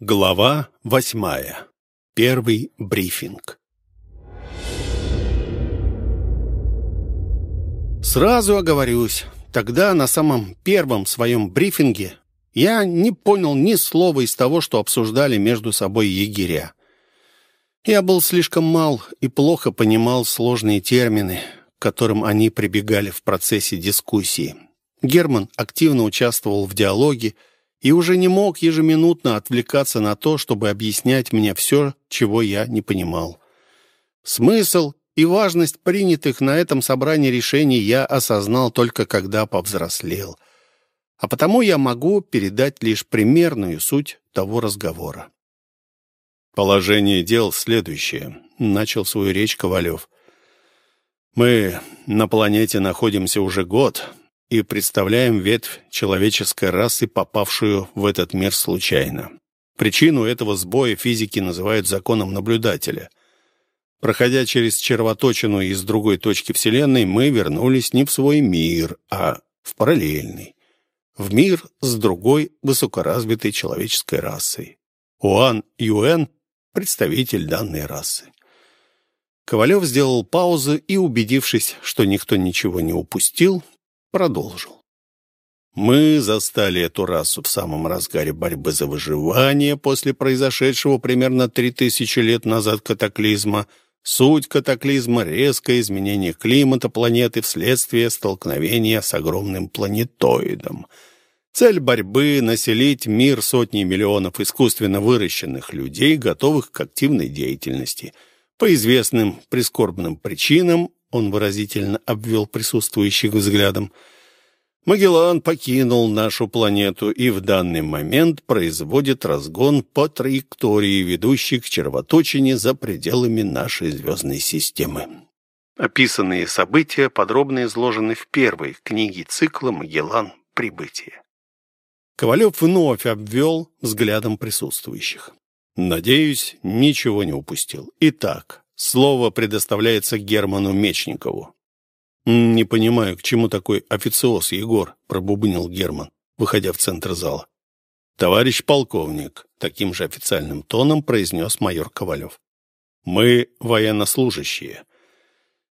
Глава восьмая. Первый брифинг. Сразу оговорюсь, тогда на самом первом своем брифинге я не понял ни слова из того, что обсуждали между собой егеря. Я был слишком мал и плохо понимал сложные термины, к которым они прибегали в процессе дискуссии. Герман активно участвовал в диалоге, и уже не мог ежеминутно отвлекаться на то, чтобы объяснять мне все, чего я не понимал. Смысл и важность принятых на этом собрании решений я осознал только когда повзрослел. А потому я могу передать лишь примерную суть того разговора. «Положение дел следующее», — начал свою речь Ковалев. «Мы на планете находимся уже год, и представляем ветвь человеческой расы, попавшую в этот мир случайно. Причину этого сбоя физики называют законом наблюдателя. Проходя через червоточину из другой точки Вселенной, мы вернулись не в свой мир, а в параллельный. В мир с другой высокоразвитой человеческой расой. Уан Юэн – представитель данной расы. Ковалев сделал паузу и, убедившись, что никто ничего не упустил, продолжил. Мы застали эту расу в самом разгаре борьбы за выживание после произошедшего примерно 3000 лет назад катаклизма. Суть катаклизма — резкое изменение климата планеты вследствие столкновения с огромным планетоидом. Цель борьбы — населить мир сотней миллионов искусственно выращенных людей, готовых к активной деятельности. По известным прискорбным причинам он выразительно обвел присутствующих взглядом. Магеллан покинул нашу планету и в данный момент производит разгон по траектории, ведущей к червоточине за пределами нашей звездной системы. Описанные события подробно изложены в первой книге цикла «Магеллан. Прибытие». Ковалев вновь обвел взглядом присутствующих. Надеюсь, ничего не упустил. Итак, Слово предоставляется Герману Мечникову. «Не понимаю, к чему такой официоз, Егор?» — пробубнил Герман, выходя в центр зала. «Товарищ полковник», — таким же официальным тоном произнес майор Ковалев. «Мы военнослужащие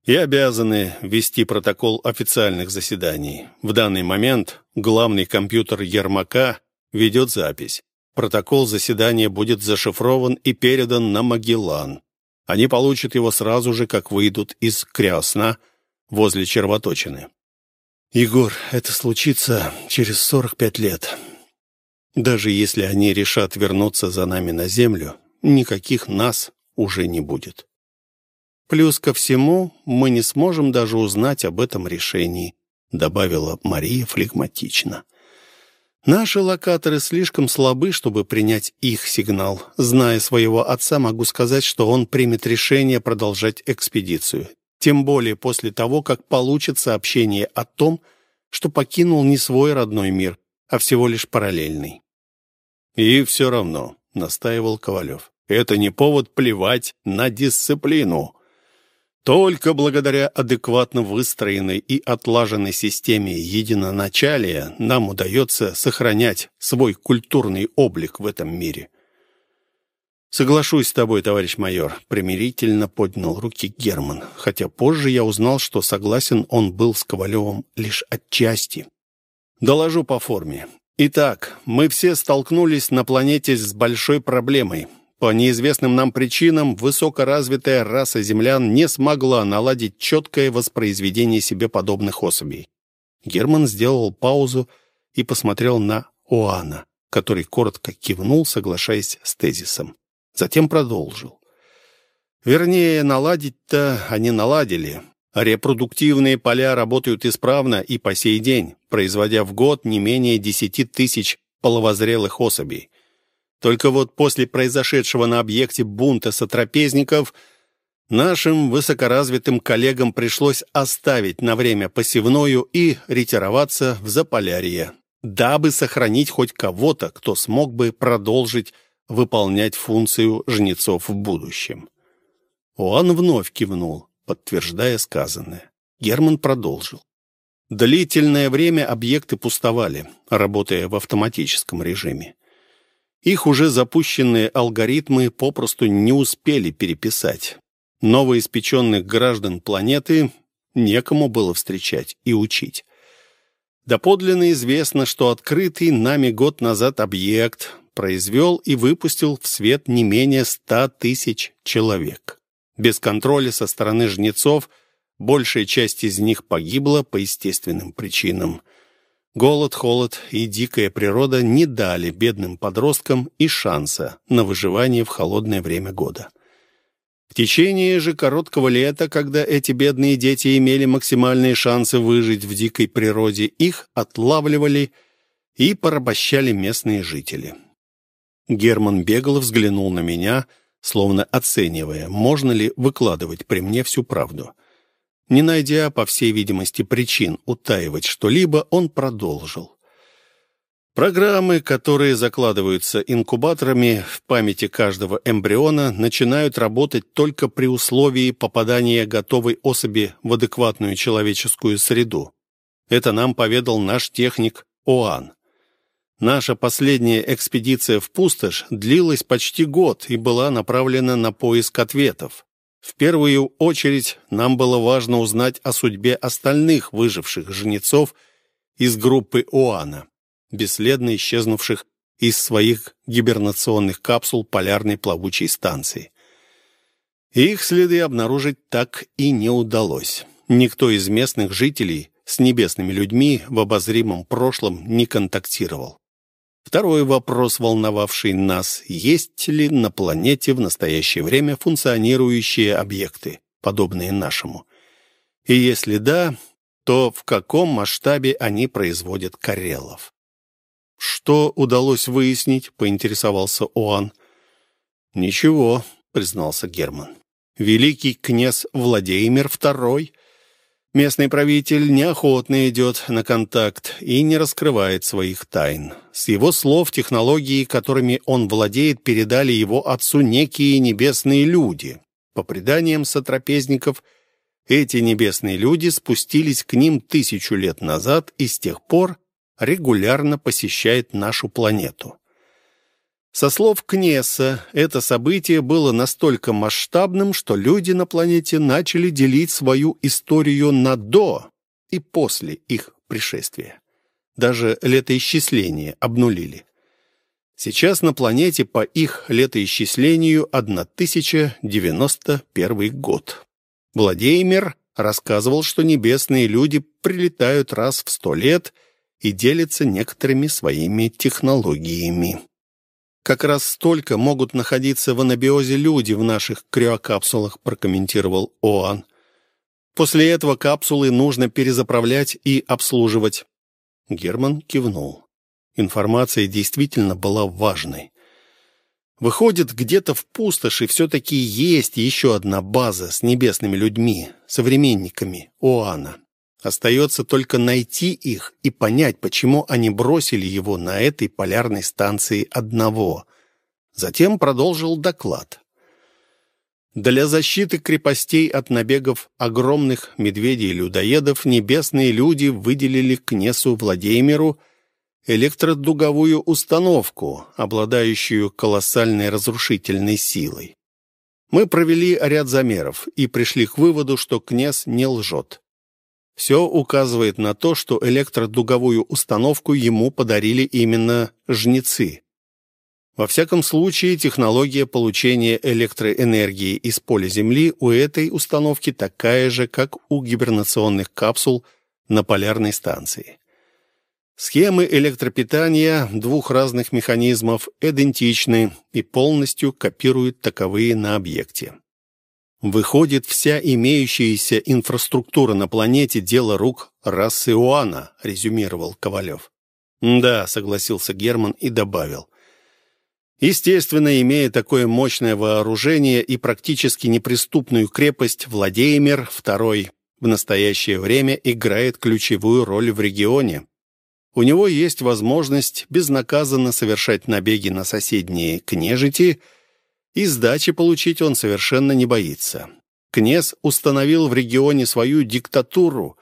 и обязаны вести протокол официальных заседаний. В данный момент главный компьютер Ермака ведет запись. Протокол заседания будет зашифрован и передан на Магеллан. Они получат его сразу же, как выйдут из Крясна возле червоточины. «Егор, это случится через сорок пять лет. Даже если они решат вернуться за нами на землю, никаких нас уже не будет. Плюс ко всему, мы не сможем даже узнать об этом решении», добавила Мария флегматично. Наши локаторы слишком слабы, чтобы принять их сигнал. Зная своего отца, могу сказать, что он примет решение продолжать экспедицию. Тем более после того, как получит сообщение о том, что покинул не свой родной мир, а всего лишь параллельный. «И все равно», — настаивал Ковалев, — «это не повод плевать на дисциплину». Только благодаря адекватно выстроенной и отлаженной системе единоначалия нам удается сохранять свой культурный облик в этом мире. «Соглашусь с тобой, товарищ майор», — примирительно поднял руки Герман, хотя позже я узнал, что согласен он был с Ковалевым лишь отчасти. «Доложу по форме. Итак, мы все столкнулись на планете с большой проблемой — по неизвестным нам причинам высокоразвитая раса землян не смогла наладить четкое воспроизведение себе подобных особей. Герман сделал паузу и посмотрел на Оана, который коротко кивнул, соглашаясь с тезисом. Затем продолжил. Вернее, наладить-то они наладили. Репродуктивные поля работают исправно и по сей день, производя в год не менее десяти тысяч половозрелых особей. Только вот после произошедшего на объекте бунта сотрапезников нашим высокоразвитым коллегам пришлось оставить на время посевную и ретироваться в Заполярье, дабы сохранить хоть кого-то, кто смог бы продолжить выполнять функцию жнецов в будущем. Он вновь кивнул, подтверждая сказанное. Герман продолжил. Длительное время объекты пустовали, работая в автоматическом режиме. Их уже запущенные алгоритмы попросту не успели переписать. Новоиспеченных граждан планеты некому было встречать и учить. Доподлинно известно, что открытый нами год назад объект произвел и выпустил в свет не менее ста тысяч человек. Без контроля со стороны жнецов большая часть из них погибла по естественным причинам. Голод, холод и дикая природа не дали бедным подросткам и шанса на выживание в холодное время года. В течение же короткого лета, когда эти бедные дети имели максимальные шансы выжить в дикой природе, их отлавливали и порабощали местные жители. Герман бегло взглянул на меня, словно оценивая, можно ли выкладывать при мне всю правду. Не найдя, по всей видимости, причин утаивать что-либо, он продолжил. Программы, которые закладываются инкубаторами в памяти каждого эмбриона, начинают работать только при условии попадания готовой особи в адекватную человеческую среду. Это нам поведал наш техник Оан. Наша последняя экспедиция в пустошь длилась почти год и была направлена на поиск ответов. В первую очередь нам было важно узнать о судьбе остальных выживших жнецов из группы Оана бесследно исчезнувших из своих гибернационных капсул полярной плавучей станции. Их следы обнаружить так и не удалось. Никто из местных жителей с небесными людьми в обозримом прошлом не контактировал. Второй вопрос, волновавший нас, есть ли на планете в настоящее время функционирующие объекты, подобные нашему? И если да, то в каком масштабе они производят карелов? «Что удалось выяснить?» — поинтересовался Оан. «Ничего», — признался Герман. «Великий князь Владимир II, местный правитель, неохотно идет на контакт и не раскрывает своих тайн. С его слов технологии, которыми он владеет, передали его отцу некие небесные люди. По преданиям сотрапезников, эти небесные люди спустились к ним тысячу лет назад и с тех пор регулярно посещает нашу планету. Со слов Кнесса, это событие было настолько масштабным, что люди на планете начали делить свою историю на «до» и «после» их пришествия. Даже летоисчисление обнулили. Сейчас на планете по их летоисчислению 1091 год. Владимир рассказывал, что небесные люди прилетают раз в сто лет – и делится некоторыми своими технологиями. Как раз столько могут находиться в анабиозе люди в наших криокапсулах, прокомментировал Оан. После этого капсулы нужно перезаправлять и обслуживать. Герман кивнул. Информация действительно была важной. Выходит, где-то в пустоши все-таки есть еще одна база с небесными людьми, современниками Оана. Остается только найти их и понять, почему они бросили его на этой полярной станции одного. Затем продолжил доклад. Для защиты крепостей от набегов огромных медведей-людоедов небесные люди выделили князю Владимиру электродуговую установку, обладающую колоссальной разрушительной силой. Мы провели ряд замеров и пришли к выводу, что князь не лжет. Все указывает на то, что электродуговую установку ему подарили именно жнецы. Во всяком случае, технология получения электроэнергии из поля Земли у этой установки такая же, как у гибернационных капсул на полярной станции. Схемы электропитания двух разных механизмов идентичны и полностью копируют таковые на объекте. Выходит, вся имеющаяся инфраструктура на планете – дело рук расы Уана, резюмировал Ковалев. Да, согласился Герман и добавил. Естественно, имея такое мощное вооружение и практически неприступную крепость, Владимир II в настоящее время играет ключевую роль в регионе. У него есть возможность безнаказанно совершать набеги на соседние княжити – и сдачи получить он совершенно не боится. Князь установил в регионе свою диктатуру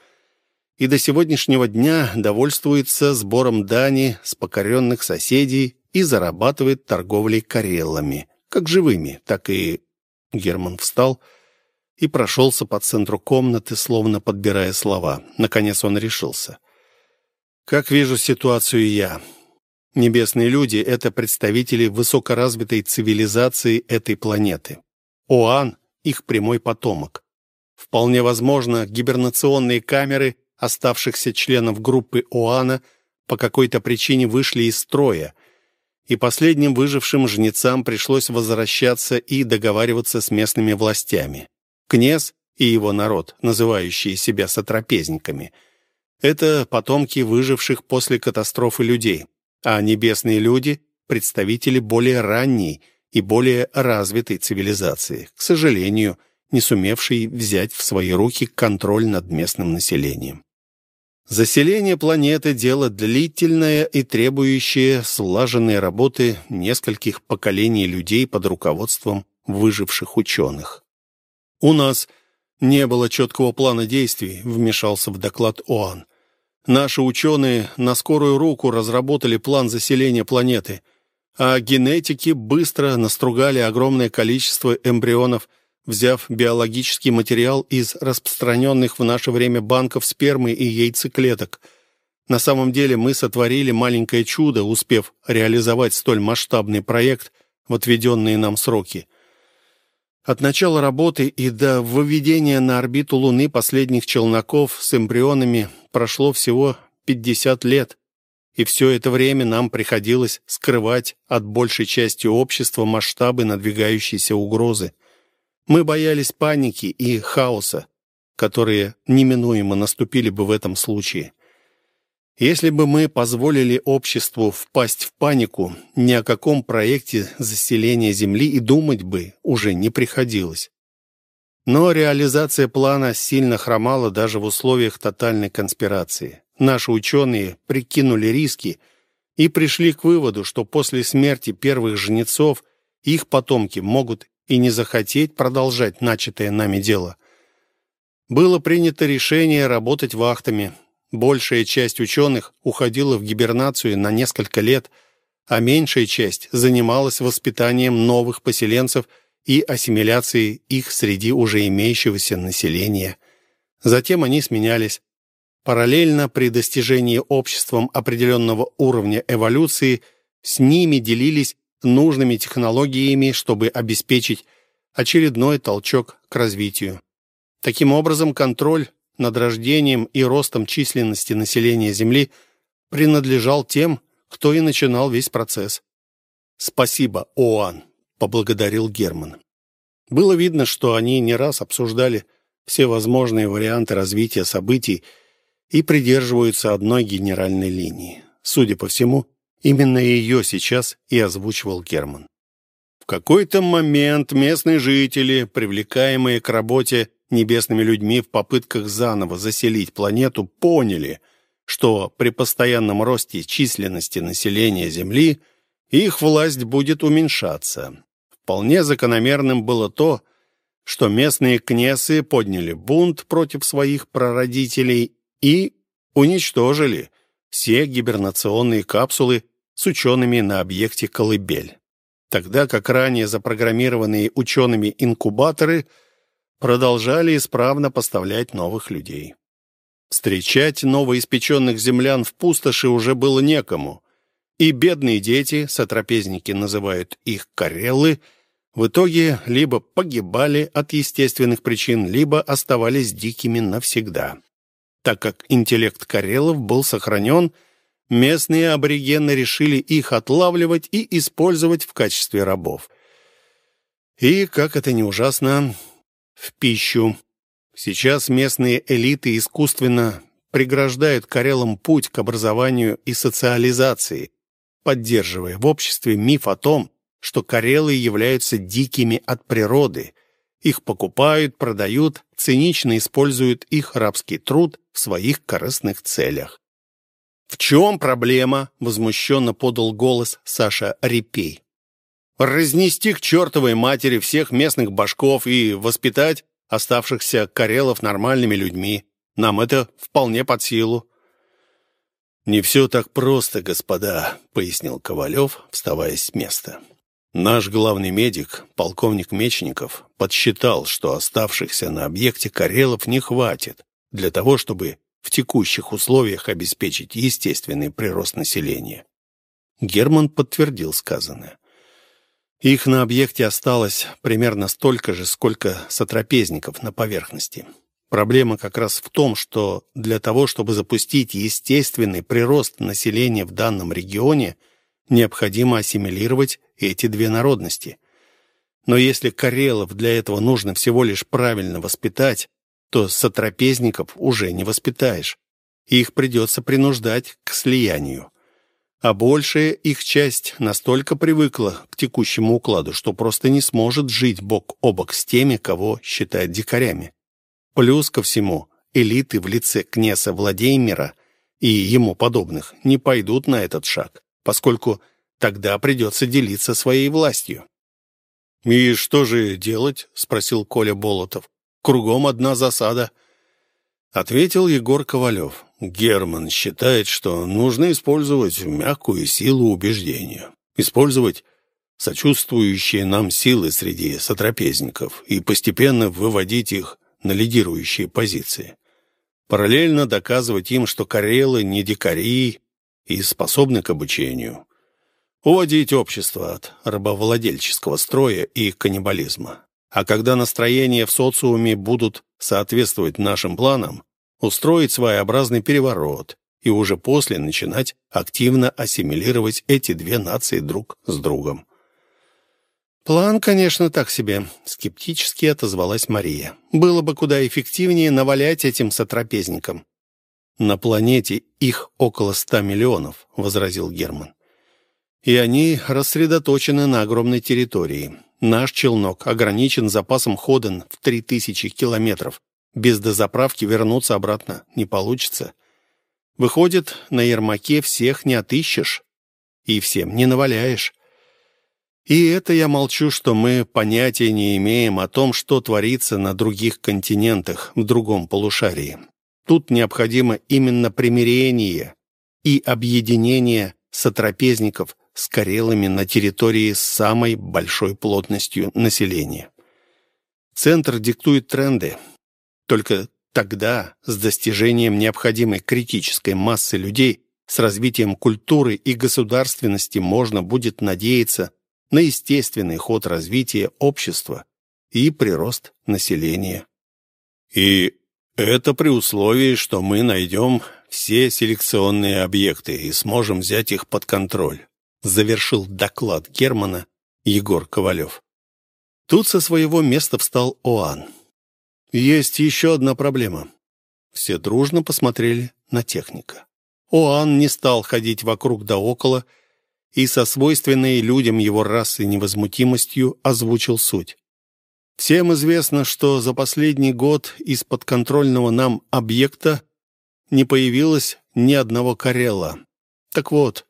и до сегодняшнего дня довольствуется сбором дани с покоренных соседей и зарабатывает торговлей карелами, как живыми, так и... Герман встал и прошелся по центру комнаты, словно подбирая слова. Наконец он решился. «Как вижу ситуацию я. Небесные люди — это представители высокоразвитой цивилизации этой планеты. Оан — их прямой потомок. Вполне возможно, гибернационные камеры оставшихся членов группы Оана по какой-то причине вышли из строя, и последним выжившим жнецам пришлось возвращаться и договариваться с местными властями. Князь и его народ, называющие себя сотрапезниками, это потомки выживших после катастрофы людей, а небесные люди — представители более ранней и более развитой цивилизации, к сожалению, не сумевшей взять в свои руки контроль над местным населением. Заселение планеты – дело длительное и требующее слаженной работы нескольких поколений людей под руководством выживших ученых. «У нас не было четкого плана действий», – вмешался в доклад ОАН. «Наши ученые на скорую руку разработали план заселения планеты, а генетики быстро настругали огромное количество эмбрионов – взяв биологический материал из распространенных в наше время банков спермы и яйцеклеток. На самом деле мы сотворили маленькое чудо, успев реализовать столь масштабный проект в отведенные нам сроки. От начала работы и до выведения на орбиту Луны последних челноков с эмбрионами прошло всего 50 лет, и все это время нам приходилось скрывать от большей части общества масштабы надвигающейся угрозы. Мы боялись паники и хаоса, которые неминуемо наступили бы в этом случае. Если бы мы позволили обществу впасть в панику, ни о каком проекте заселения Земли и думать бы уже не приходилось. Но реализация плана сильно хромала даже в условиях тотальной конспирации. Наши ученые прикинули риски и пришли к выводу, что после смерти первых жнецов их потомки могут и не захотеть продолжать начатое нами дело. Было принято решение работать вахтами. Большая часть ученых уходила в гибернацию на несколько лет, а меньшая часть занималась воспитанием новых поселенцев и ассимиляцией их среди уже имеющегося населения. Затем они сменялись. Параллельно при достижении обществом определенного уровня эволюции с ними делились нужными технологиями, чтобы обеспечить очередной толчок к развитию. Таким образом, контроль над рождением и ростом численности населения Земли принадлежал тем, кто и начинал весь процесс. «Спасибо, ОАН», — поблагодарил Герман. Было видно, что они не раз обсуждали все возможные варианты развития событий и придерживаются одной генеральной линии. Судя по всему, Именно ее сейчас и озвучивал Герман. В какой-то момент местные жители, привлекаемые к работе небесными людьми в попытках заново заселить планету, поняли, что при постоянном росте численности населения Земли их власть будет уменьшаться. Вполне закономерным было то, что местные кнесы подняли бунт против своих прародителей и уничтожили все гибернационные капсулы с учеными на объекте «Колыбель». Тогда как ранее запрограммированные учеными инкубаторы продолжали исправно поставлять новых людей. Встречать новоиспеченных землян в пустоши уже было некому, и бедные дети, сотрапезники называют их карелы, в итоге либо погибали от естественных причин, либо оставались дикими навсегда. Так как интеллект карелов был сохранен – местные аборигены решили их отлавливать и использовать в качестве рабов. И, как это не ужасно, в пищу. Сейчас местные элиты искусственно преграждают карелам путь к образованию и социализации, поддерживая в обществе миф о том, что карелы являются дикими от природы. Их покупают, продают, цинично используют их рабский труд в своих корыстных целях. «В чем проблема?» — возмущенно подал голос Саша Репей. «Разнести к чертовой матери всех местных башков и воспитать оставшихся карелов нормальными людьми. Нам это вполне под силу». «Не все так просто, господа», — пояснил Ковалев, вставая с места. «Наш главный медик, полковник Мечников, подсчитал, что оставшихся на объекте Карелов не хватит для того, чтобы в текущих условиях обеспечить естественный прирост населения». Герман подтвердил сказанное. Их на объекте осталось примерно столько же, сколько сотрапезников на поверхности. Проблема как раз в том, что для того, чтобы запустить естественный прирост населения в данном регионе, необходимо ассимилировать эти две народности. Но если карелов для этого нужно всего лишь правильно воспитать, то сотрапезников уже не воспитаешь. Их придется принуждать к слиянию. А большая их часть настолько привыкла к текущему укладу, что просто не сможет жить бок о бок с теми, кого считают дикарями. Плюс ко всему, элиты в лице князя Владимира и ему подобных не пойдут на этот шаг, поскольку тогда придется делиться своей властью. «И что же делать?» — спросил Коля Болотов. «Кругом одна засада». Ответил Егор Ковалев. Герман считает, что нужно использовать мягкую силу убеждения. Использовать сочувствующие нам силы среди сотрапезников и постепенно выводить их на лидирующие позиции. Параллельно доказывать им, что карелы не дикари и способны к обучению. Уводить общество от рабовладельческого строя и каннибализма. А когда настроения в социуме будут соответствовать нашим планам, устроить своеобразный переворот и уже после начинать активно ассимилировать эти две нации друг с другом. «План, конечно, так себе», — скептически отозвалась Мария. «Было бы куда эффективнее навалять этим сотрапезникам». «На планете их около ста миллионов», — возразил Герман. «И они рассредоточены на огромной территории. Наш челнок ограничен запасом хода в три тысячи километров. Без дозаправки вернуться обратно не получится. Выходит, на Ермаке всех не отыщешь и всем не наваляешь. И это я молчу, что мы понятия не имеем о том, что творится на других континентах, в другом полушарии. Тут необходимо именно примирение и объединение сотрапезников с карелами на территории с самой большой плотностью населения. Центр диктует тренды. Только тогда, с достижением необходимой критической массы людей, с развитием культуры и государственности можно будет надеяться на естественный ход развития общества и прирост населения. И это при условии, что мы найдем все селекционные объекты и сможем взять их под контроль, завершил доклад Германа Егор Ковалев. Тут со своего места встал Оан. Есть еще одна проблема. Все дружно посмотрели на техника. Оан не стал ходить вокруг да около, и со свойственной людям его расы невозмутимостью озвучил суть. Всем известно, что за последний год из подконтрольного нам объекта не появилось ни одного Карелла. Так вот,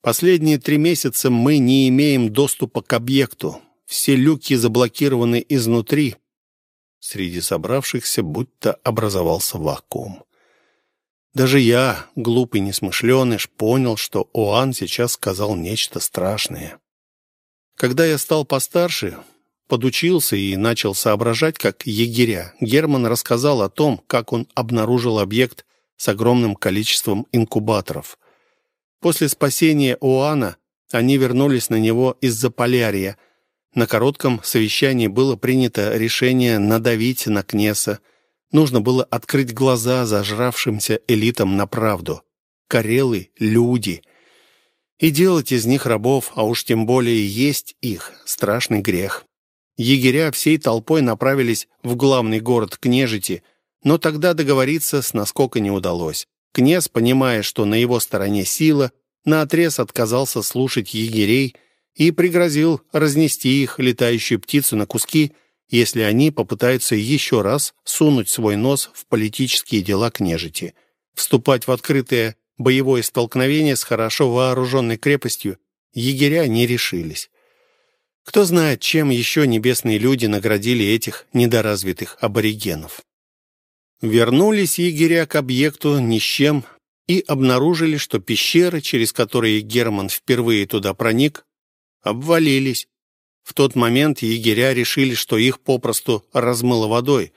последние три месяца мы не имеем доступа к объекту. Все люки заблокированы изнутри. Среди собравшихся будто образовался вакуум. Даже я, глупый несмышленыш, понял, что Оан сейчас сказал нечто страшное. Когда я стал постарше, подучился и начал соображать, как егеря, Герман рассказал о том, как он обнаружил объект с огромным количеством инкубаторов. После спасения Оана они вернулись на него из-за полярия. На коротком совещании было принято решение надавить на Кнеса, Нужно было открыть глаза зажравшимся элитам на правду. Карелы — люди. И делать из них рабов, а уж тем более есть их, страшный грех. Егеря всей толпой направились в главный город княжити, но тогда договориться с наскока не удалось. Князь, понимая, что на его стороне сила, наотрез отказался слушать егерей и пригрозил разнести их, летающую птицу, на куски — если они попытаются еще раз сунуть свой нос в политические дела княжити. Вступать в открытое боевое столкновение с хорошо вооруженной крепостью егеря не решились. Кто знает, чем еще небесные люди наградили этих недоразвитых аборигенов. Вернулись егеря к объекту ни с чем, и обнаружили, что пещеры, через которые Герман впервые туда проник, обвалились. В тот момент егеря решили, что их попросту размыло водой,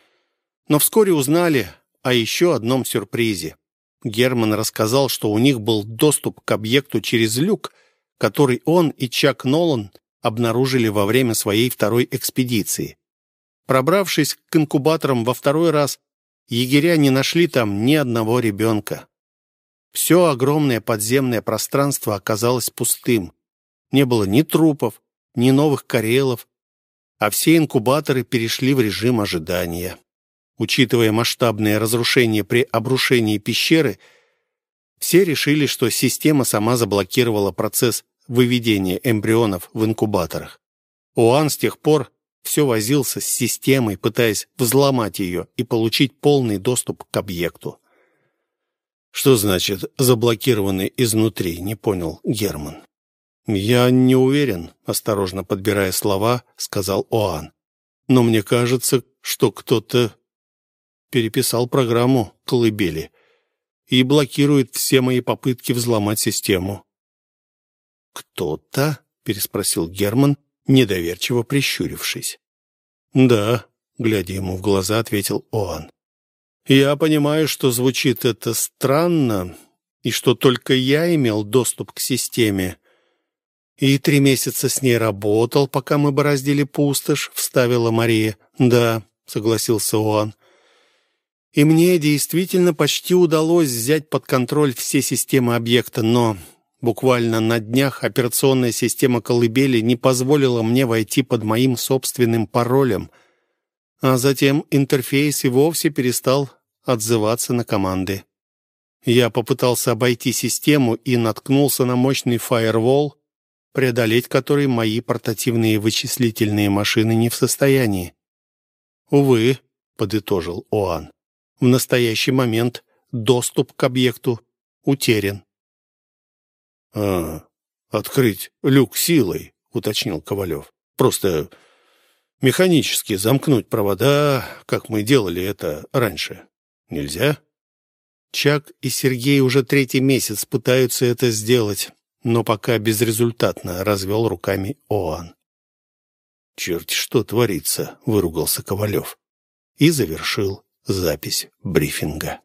но вскоре узнали о еще одном сюрпризе. Герман рассказал, что у них был доступ к объекту через люк, который он и Чак Нолан обнаружили во время своей второй экспедиции. Пробравшись к инкубаторам во второй раз, егеря не нашли там ни одного ребенка. Все огромное подземное пространство оказалось пустым. Не было ни трупов, ни новых карелов, а все инкубаторы перешли в режим ожидания. Учитывая масштабные разрушения при обрушении пещеры, все решили, что система сама заблокировала процесс выведения эмбрионов в инкубаторах. Уан с тех пор все возился с системой, пытаясь взломать ее и получить полный доступ к объекту. «Что значит заблокированный изнутри?» — не понял Герман. «Я не уверен», — осторожно подбирая слова, сказал Оан. «Но мне кажется, что кто-то переписал программу колыбели и блокирует все мои попытки взломать систему». «Кто-то?» — переспросил Герман, недоверчиво прищурившись. «Да», — глядя ему в глаза, ответил Оан. «Я понимаю, что звучит это странно, и что только я имел доступ к системе. И три месяца с ней работал, пока мы бороздили пустошь», — вставила Мария. «Да», — согласился Оан. «И мне действительно почти удалось взять под контроль все системы объекта, но Буквально на днях операционная система колыбели не позволила мне войти под моим собственным паролем, а затем интерфейс и вовсе перестал отзываться на команды. Я попытался обойти систему и наткнулся на мощный фаервол, преодолеть который мои портативные вычислительные машины не в состоянии. «Увы», — подытожил Оан, — «в настоящий момент доступ к объекту утерян». «А, открыть люк силой», — уточнил Ковалев. «Просто механически замкнуть провода, как мы делали это раньше. Нельзя?» Чак и Сергей уже третий месяц пытаются это сделать, но пока безрезультатно развел руками Оан. «Черт, что творится!» — выругался Ковалев и завершил запись брифинга.